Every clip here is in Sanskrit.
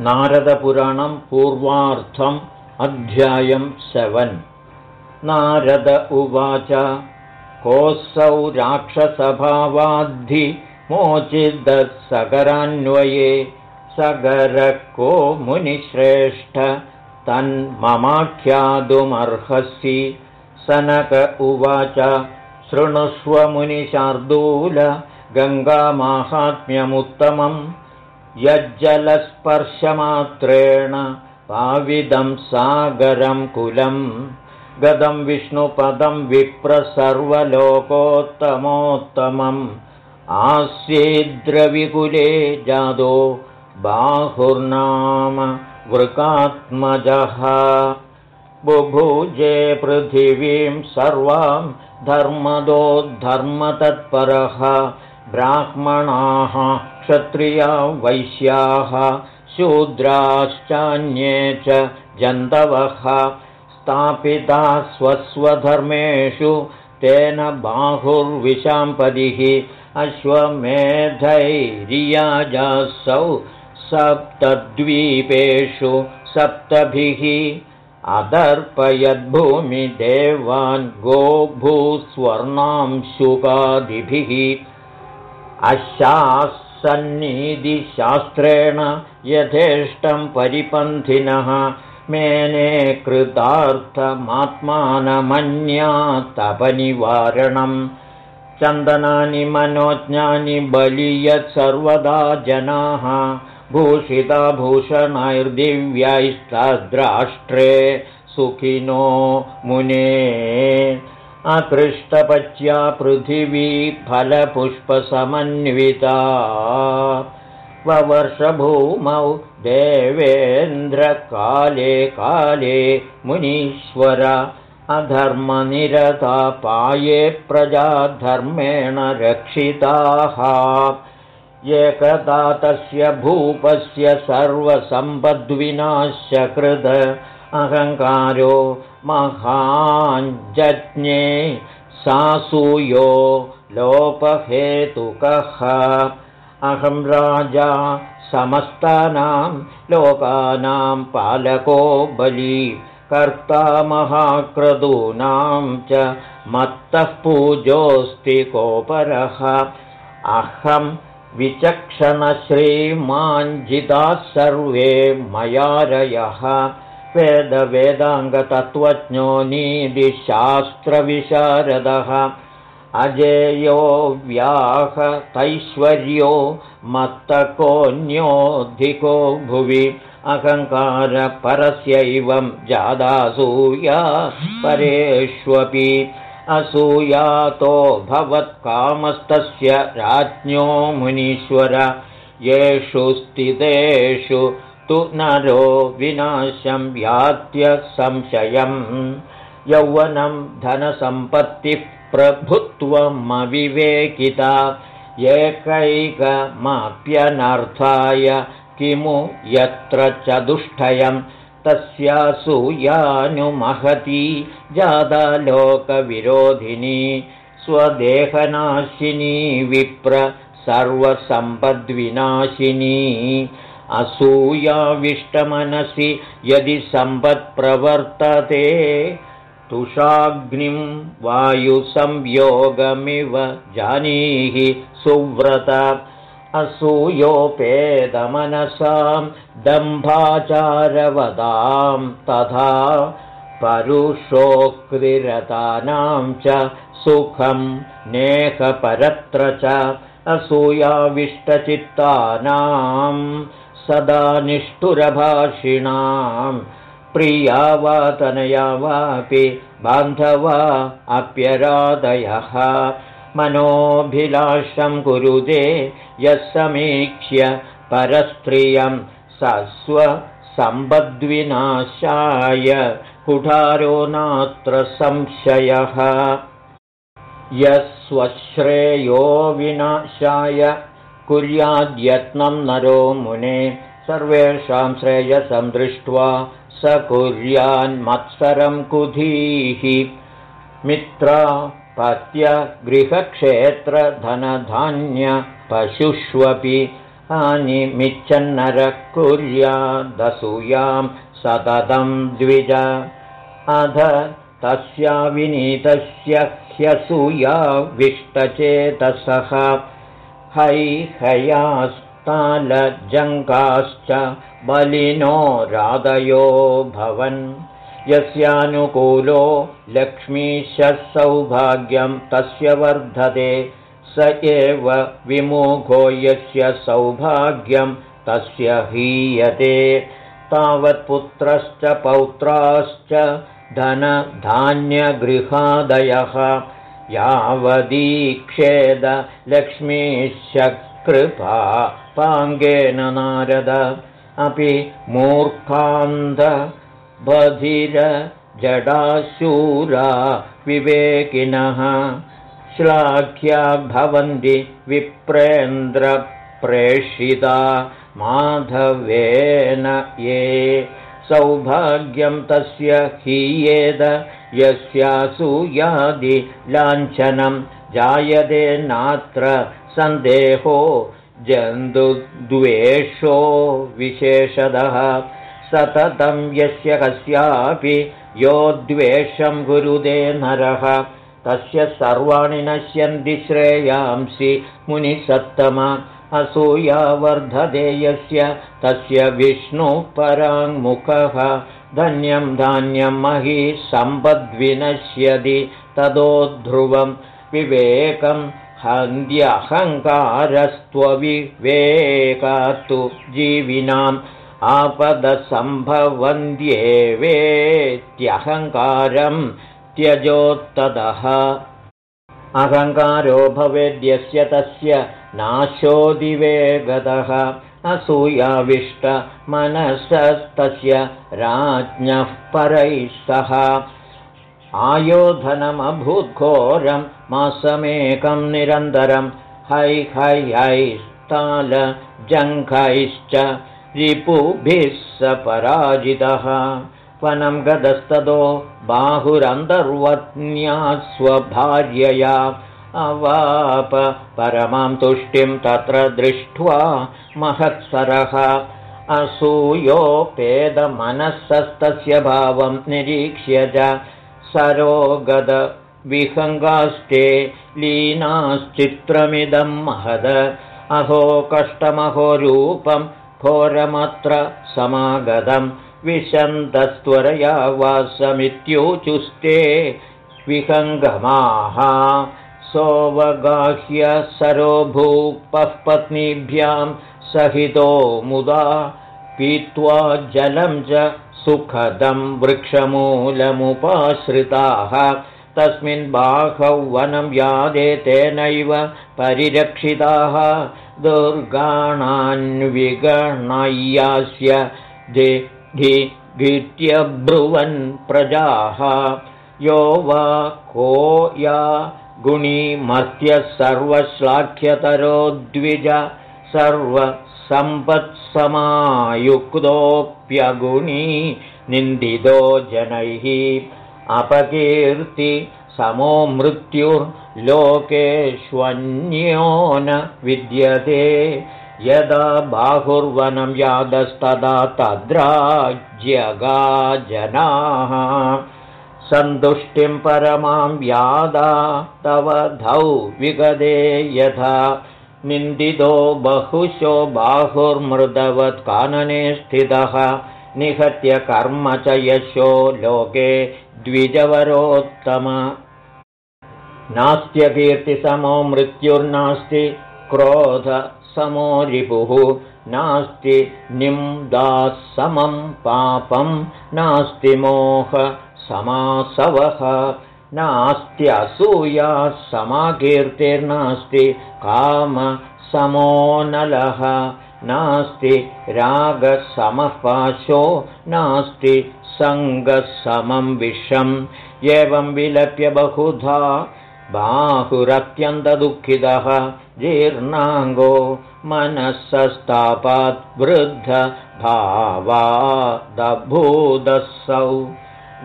नारदपुराणं पूर्वार्थम् अध्यायं सेवन्। नारद उवाच कोऽसौ राक्षसभावाद्धि मोचिदः सगरान्वये सगर को मुनिश्रेष्ठ तन्ममाख्यातुमर्हसि सनक उवाच शृणुष्व मुनिशार्दूल गङ्गामाहात्म्यमुत्तमम् यज्जलस्पर्शमात्रेण पाविदं सागरं कुलं। गदं विष्णुपदं विप्रसर्वलोकोत्तमोत्तमम्। आस्येद्रविकुले जादो बाहुर्नाम वृकात्मजः। बुभुजे पृथिवीं सर्वां धर्मदो धर्मतत्परः। ब्राह्मणाः क्षत्रिया वैश्याः शूद्राश्चान्ये च जन्तवः स्थापिता स्वस्वधर्मेषु तेन बाहुर्विशाम्पदिः अश्वमेधैरियाजासौ सप्तद्वीपेषु सप्तभिः अदर्पयद्भूमिदेवान् गोभूस्वर्णांशुकादिभिः अशासन्निधिशास्त्रेण यथेष्टं परिपन्थिनः। मेने कृतार्थमात्मानमन्यातपनिवारणम् चन्दनानि मनोज्ञानि बलीयत् सर्वदा जनाः। भूषिताभूषणैर्दिव्यैस्तद्राष्ट्रे सुखिनो मुने अकृष्टपच्या पृथिवी फलपुष्पसमन्विता। ववर्षभूमौ देवेन्द्रकाले काले मुनीश्वर अधर्मनिरता पाये प्रजाधर्मेण रक्षिताः। एकदा तस्य भूपस्य सर्वसम्पद्विनाशकृत अहङ्कारो महाञ्जज्ञे सासूयो लोपहेतुकः। अहं राजा समस्तानां लोकानां पालको बली कर्ता महाक्रतूनां च मत्तः पूजोऽस्ति कोपरः। अहं विचक्षणश्रीमाञ्जिताः सर्वे मयारयः वेदवेदाङ्गतत्त्वज्ञो नीतिशास्त्रविशारदः। अजेयो व्याहतैश्वर्यो मत्तकोऽन्योऽधिको भुवि। अहङ्कारपरस्यैवं जादासूया परेष्वपि। असूयातो भवत्कामस्तस्य राज्ञो मुनीश्वर। येषु स्थितेषु तु नरो विनाशं व्यात्य संशयम्। यौवनं धनसम्पत्तिः प्रभुत्वमविवेकिता। एकैकमाप्यनर्थाय किमु यत्र चतुष्टयम्? तस्यासूयानुमहती जादालोकविरोधिनी स्वदेहनाशिनी विप्र सर्वसम्पद्विनाशिनी असूयाविष्टमनसि यदि सम्पत्प्रवर्तते तुषाग्निं वायुसंयोगमिव जानीहि सुव्रत। असूयोपेदमनसां दम्भाचारवदां तथा परुषोक्तिरतानां च सुखं नेहपरत्र च असूयाविष्टचित्तानां सदा निष्ठुरभाषिणां प्रिया वा तनया वापि बान्धवा अप्यरादयः। मनोभिलाषं कुरुदे यः समीक्ष्य परस्त्रियं स स्वसम्बद्विनाशाय कुठारो नात्र संशयः। यस्वश्रेयो विनाशाय कुर्याद्यत्नं नरो मुने सर्वेषां श्रेयसं दृष्ट्वा स कुर्यान्मत्सरं कुधीः मित्रा पत्य गृहक्षेत्रधनधान्यपशुष्वपि हानिमिच्छन्नरः कुर्यादसूयां सततं द्विज। अध तस्या विनीतस्य ह्यसूया विष्टचेतसः हैहयास्तालजङ्काश्च बलिनो राधयो भवन्। यस्यानुकूलो लक्ष्मीशः सौभाग्यं तस्य वर्धते। स एव विमुखो यस्य सौभाग्यं तस्य हीयते। तावत्पुत्रश्च पौत्राश्च धनधान्यगृहादयः यावदीक्षेदलक्ष्मीशकृपा पाङ्गेन नारद। अपि जडाशूरा विवेकिनः। श्लाघ्या भवन्ति विप्रेन्द्रप्रेषिता माधवेन ये। सौभाग्यं तस्य हीयेद यस्यासूयादिलाञ्छनं जायते नात्र सन्देहो जन्तुद्वेषो विशेषदः सततं यस्य कस्यापि यो द्वेषं गुरुदे नरः। तस्य सर्वाणि नश्यन्ति श्रेयांसि मुनिसत्तम। असूया वर्धते यस्य तस्य विष्णुपराङ्मुखः धन्यं धान्यं मही सम्पद्विनश्यति ततो ध्रुवं विवेकं हन्त्यहङ्कारस्त्वविवेकात्तु जीविनाम् आपदसम्भवन्त्येवेत्यहङ्कारं त्यजोत्तदः। अहङ्कारो भवेद्यस्य तस्य नाशोदिवेगतः असूयाविष्टमनसस्तस्य राज्ञः परैः सह। आयोधनमभूद्घोरं मासमेकं निरन्तरं है है हैस्तालजङ्घैश्च रिपुभिः स पराजितः। वनं गतस्ततो बाहुरन्तर्वत्न्या स्वभार्यया अवाप परमां तुष्टिं तत्र दृष्ट्वा महत्सरः। असूयोपेदमनःसस्तस्य भावं निरीक्ष्य च सरोगदविहङ्गास्ते लीनाश्चित्रमिदं महद। अहो कष्टमहो रूपं घोरमत्र समागतं। विशन्तस्त्वरया वासमित्युचुस्ते विहङ्गमाः सोऽवगाह्य सरो भूपः पत्नीभ्यां सहितो मुदा पीत्वा जलं च सुखदं वृक्षमूलमुपाश्रिताः। तस्मिन् बाहौ वनं यादे तेनैव परिरक्षिताः। दुर्गाणान्विगणय्यास्य गीत्यब्रुवन् प्रजाः। यो वा को या गुणीमर्त्यः सर्वश्लाघ्यतरो द्विज सर्वसम्पत्समायुक्तोऽप्यगुणी निन्दितो जनैः अपकीर्ति समो मृत्युर्लोकेष्वन्यो न विद्यते। यदा बाहुर्वनं यादस्तदा तद्राज्यगा जनाः सन्तुष्टिं परमां यादा तव धौ विगदे यथा निन्दितो बहुशो बाहुर्मृदवत्कानने स्थितः निहत्य कर्म च यशो लोके द्विजवरोत्तम। नास्त्यकीर्तिसमो मृत्युर्नास्ति क्रोधसमो रिपुः। नास्ति निम्दासमं पापं नास्ति मोह समासवः। नास्त्यसूया समाकीर्तिर्नास्ति कामसमोनलः। नास्ति रागसमपाशो नास्ति सङ्गसमं विषम् एवं विलप्य बहुधा बाहुरत्यन्तदुःखितः। जीर्णाङ्गो मनःसस्तापात् वृद्धभावादभूदसौ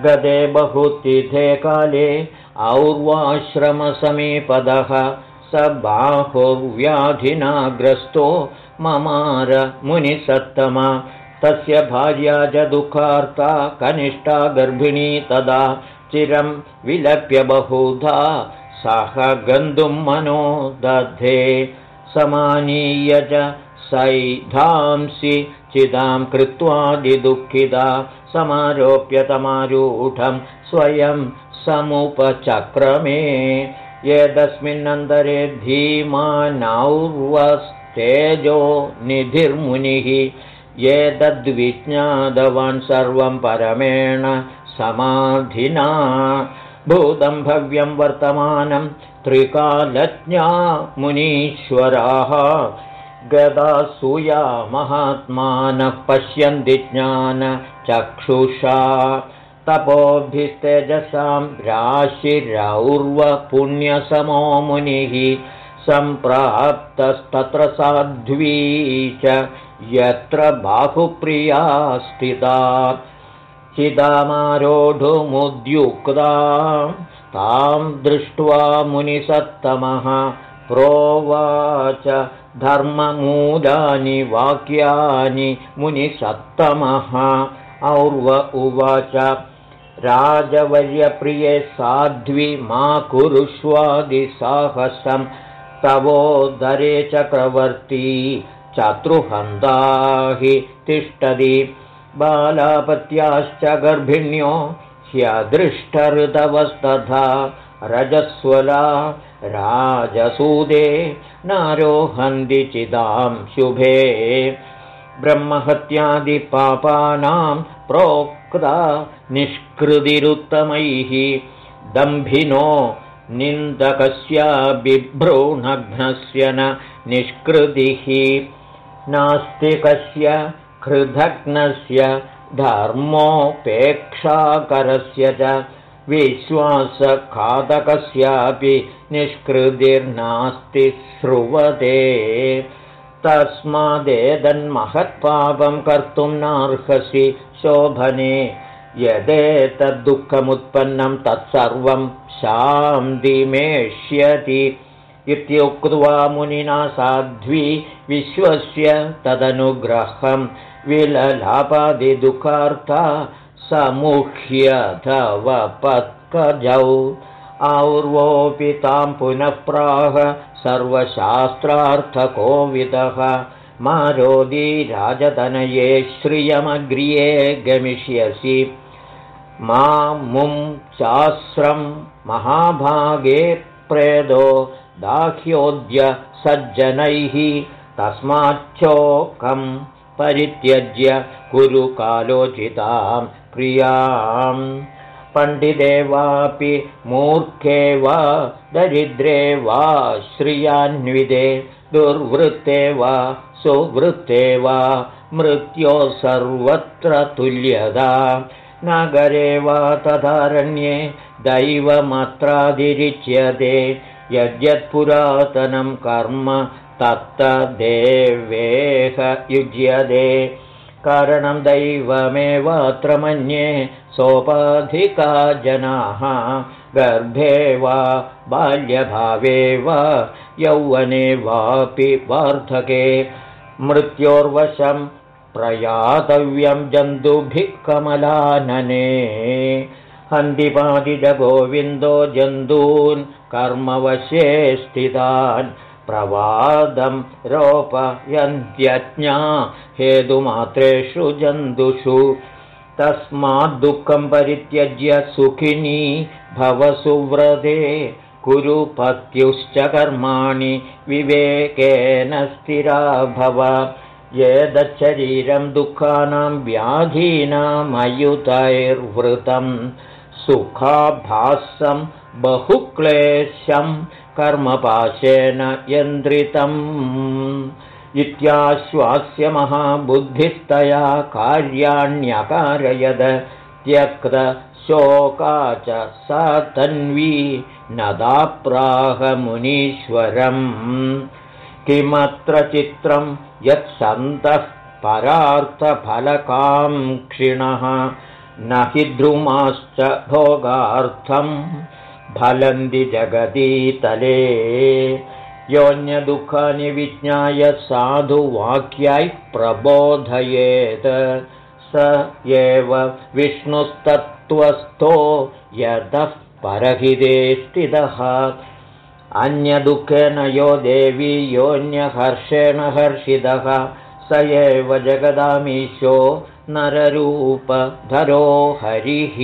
गदे बहुतिथे काले और्वाश्रमसमीपदः स बाहुर्व्याधिना ग्रस्तो ममार मुनिसत्तमा। तस्य भार्या च दुःखार्ता कनिष्ठा गर्भिणी तदा चिरं विलप्य बहुधा। सह गन्तुं मनो दधे। समानीय च सैधांसि चिदां कृत्वादिदुःखिता समारोप्यतमारूढं स्वयं समुपचक्रमे। यदस्मिन्नन्तरे धीमानौर्वस्तेजो निधिर्मुनिः एतद्विज्ञातवान् सर्वं परमेण समाधिना। भूतं भव्यं वर्तमानं त्रिकालज्ञा मुनीश्वराः गदासूया महात्मानः पश्यन्ति ज्ञानचक्षुषा तपोभिस्तेजसां राशिरौर्वपुण्यसमो मुनिः सम्प्राप्तस्तत्र साध्वी च यत्र बाहुप्रिया स्थिता। चिदामारोढुमुद्युक्ता। तां दृष्ट्वा मुनिसत्तमः प्रोवाच धर्ममूलानि वाक्यानि मुनिसत्तमः और्व उवाच राजवर्यप्रिये साध्वि मा कुरुष्वादिसाहसं तवोदरे चक्रवर्ती चतुर्हन्ता हि तिष्ठति। बालापत्याश्च गर्भिण्यो ह्यदृष्टऋतवस्तथा रजस्वला राजसूदे नारोहन्ति चिदां शुभे ब्रह्महत्यादिपापानां प्रोक्ता निष्कृतिरुत्तमैः। दम्भिनो निन्दकस्य बिभ्रूणघ्नस्य न निष्कृतिः। नास्तिकस्य हृदघ्नस्य धर्मोपेक्षाकरस्य च विश्वासघातकस्यापि निष्कृतिर्नास्ति श्रुवते। तस्मादेतन्महत्पापं कर्तुं नार्हसि शोभने। यदेतद्दुःखमुत्पन्नं तत्सर्वं शान्तिमेष्यति इत्युक्त्वा मुनिना साध्वी विश्वस्य तदनुग्रहं। विललापादिदुःखार्था पत्कजौ और्वोऽपि तां पुनः प्राह सर्वशास्त्रार्थकोविदः। मारोदी राजतनये श्रियमग्र्ये गमिष्यसि। मा मुं चास्रं महाभागे प्रेदो दाह्योद्य सज्जनैः तस्माच्चोकं परित्यज्य कुरु कालोचितां क्रियाम् पण्डिते वापि मूर्खे वा दरिद्रे वा श्रियान्विदे दुर्वृत्ते वा सुवृत्ते वा मृत्यो सर्वत्र तुल्यदा नगरे वा तदारण्ये दैवमत्रादिरिच्यते यद्यत्पुरातनं कर्म तत्तदेवेह युज्यते। कारणं दैवमेवात्र मन्ये सोपाधिका जनाः। गर्भे वा बाल्यभावे वा यौवने वापि वार्धके। मृत्योर्वशं प्रयातव्यं जन्तुभिः कमलानने। हन्दिपादिजगोविन्दो जन्तून् कर्मवशे स्थितान् प्रवादं रोपयन्त्यज्ञा हेतुमात्रेषु जन्तुषु। तस्माद्दुःखं परित्यज्य सुखिनी भवसुव्रते कुरु पत्युश्च कर्माणि विवेकेन स्थिरा भव। एतच्छरीरं दुःखानां व्याधीनामयुतैर्वृतं सुखाभासं बहुक्लेशं कर्मपाशेन यन्द्रितम् इत्याश्वास्य महाबुद्धिस्तया कार्याण्यकारयद त्यक्तशोका च सा तन्वी नदाप्राहमुनीश्वरम् किमत्र चित्रं यत्सन्तः परार्थफलकाङ्क्षिणः न हि द्रुमाश्च भोगार्थं फलन्ति जगदीतले। योऽन्यदुःखानि विज्ञाय साधुवाक्याय प्रबोधयेत्। स एव विष्णुस्तत्त्वस्थो यतः परहिते स्थितः। अन्यदुःखेन यो देवी योऽन्यहर्षेण हर्षितः। स एव जगदामीशो नररूपधरो हरिः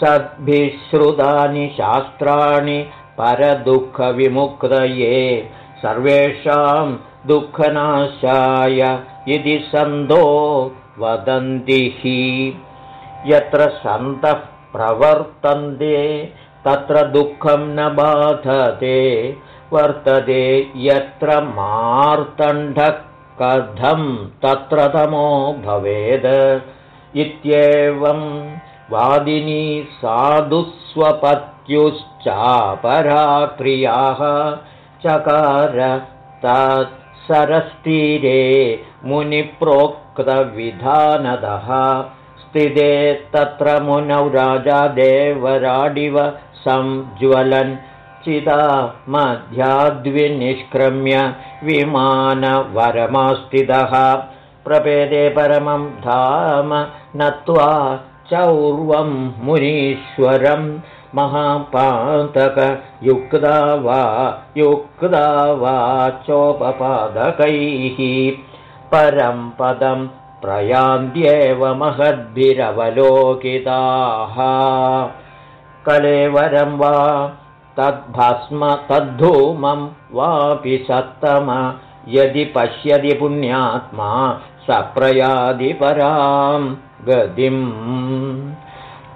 सद्भिश्रुतानि शास्त्राणि परदुःखविमुक्तये। सर्वेषां दुःखनाशाय इति सन्तो वदन्ति हि। यत्र सन्तः प्रवर्तन्ते तत्र दुःखं न बाधते। वर्तते यत्र मार्तण्डः कथं तत्र तमो भवेद्। इत्येवं वादिनी साधुस्वपत्युश्चापराक्रियाः चकार तत्सरस्तीरे मुनिप्रोक्तविधानदः स्थिते तत्र मुनौ राजा देवराडिव संज्वलन् चिदा मध्याद्विनिष्क्रम्य विमानवरमास्थितः प्रपेदे परमं धाम नत्वा चौर्वं मुनीश्वरं महापातकयुक्ता वा युक्ता वा चोपपादकैः परं पदं प्रयान्त्येव महद्भिरवलोकिताः। कलेवरं वा तद्भस्म तद्धूमं वापि सत्तम यदि पश्यति पुण्यात्मा स प्रयादि परां गतिम्।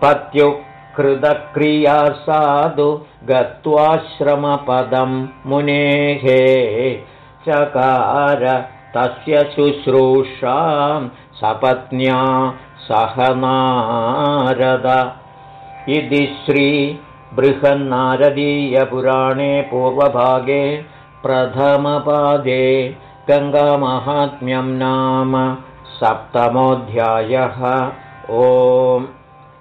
पत्युकृतक्रिया साधु गत्वाश्रमपदं मुनेः। चकार तस्य शुश्रूषां सपत्न्या सह नारद। इति श्रीबृहन्नारदीयपुराणे पूर्वभागे प्रथमपादे गङ्गामाहात्म्यं नाम सप्तमोऽध्यायः। ओम्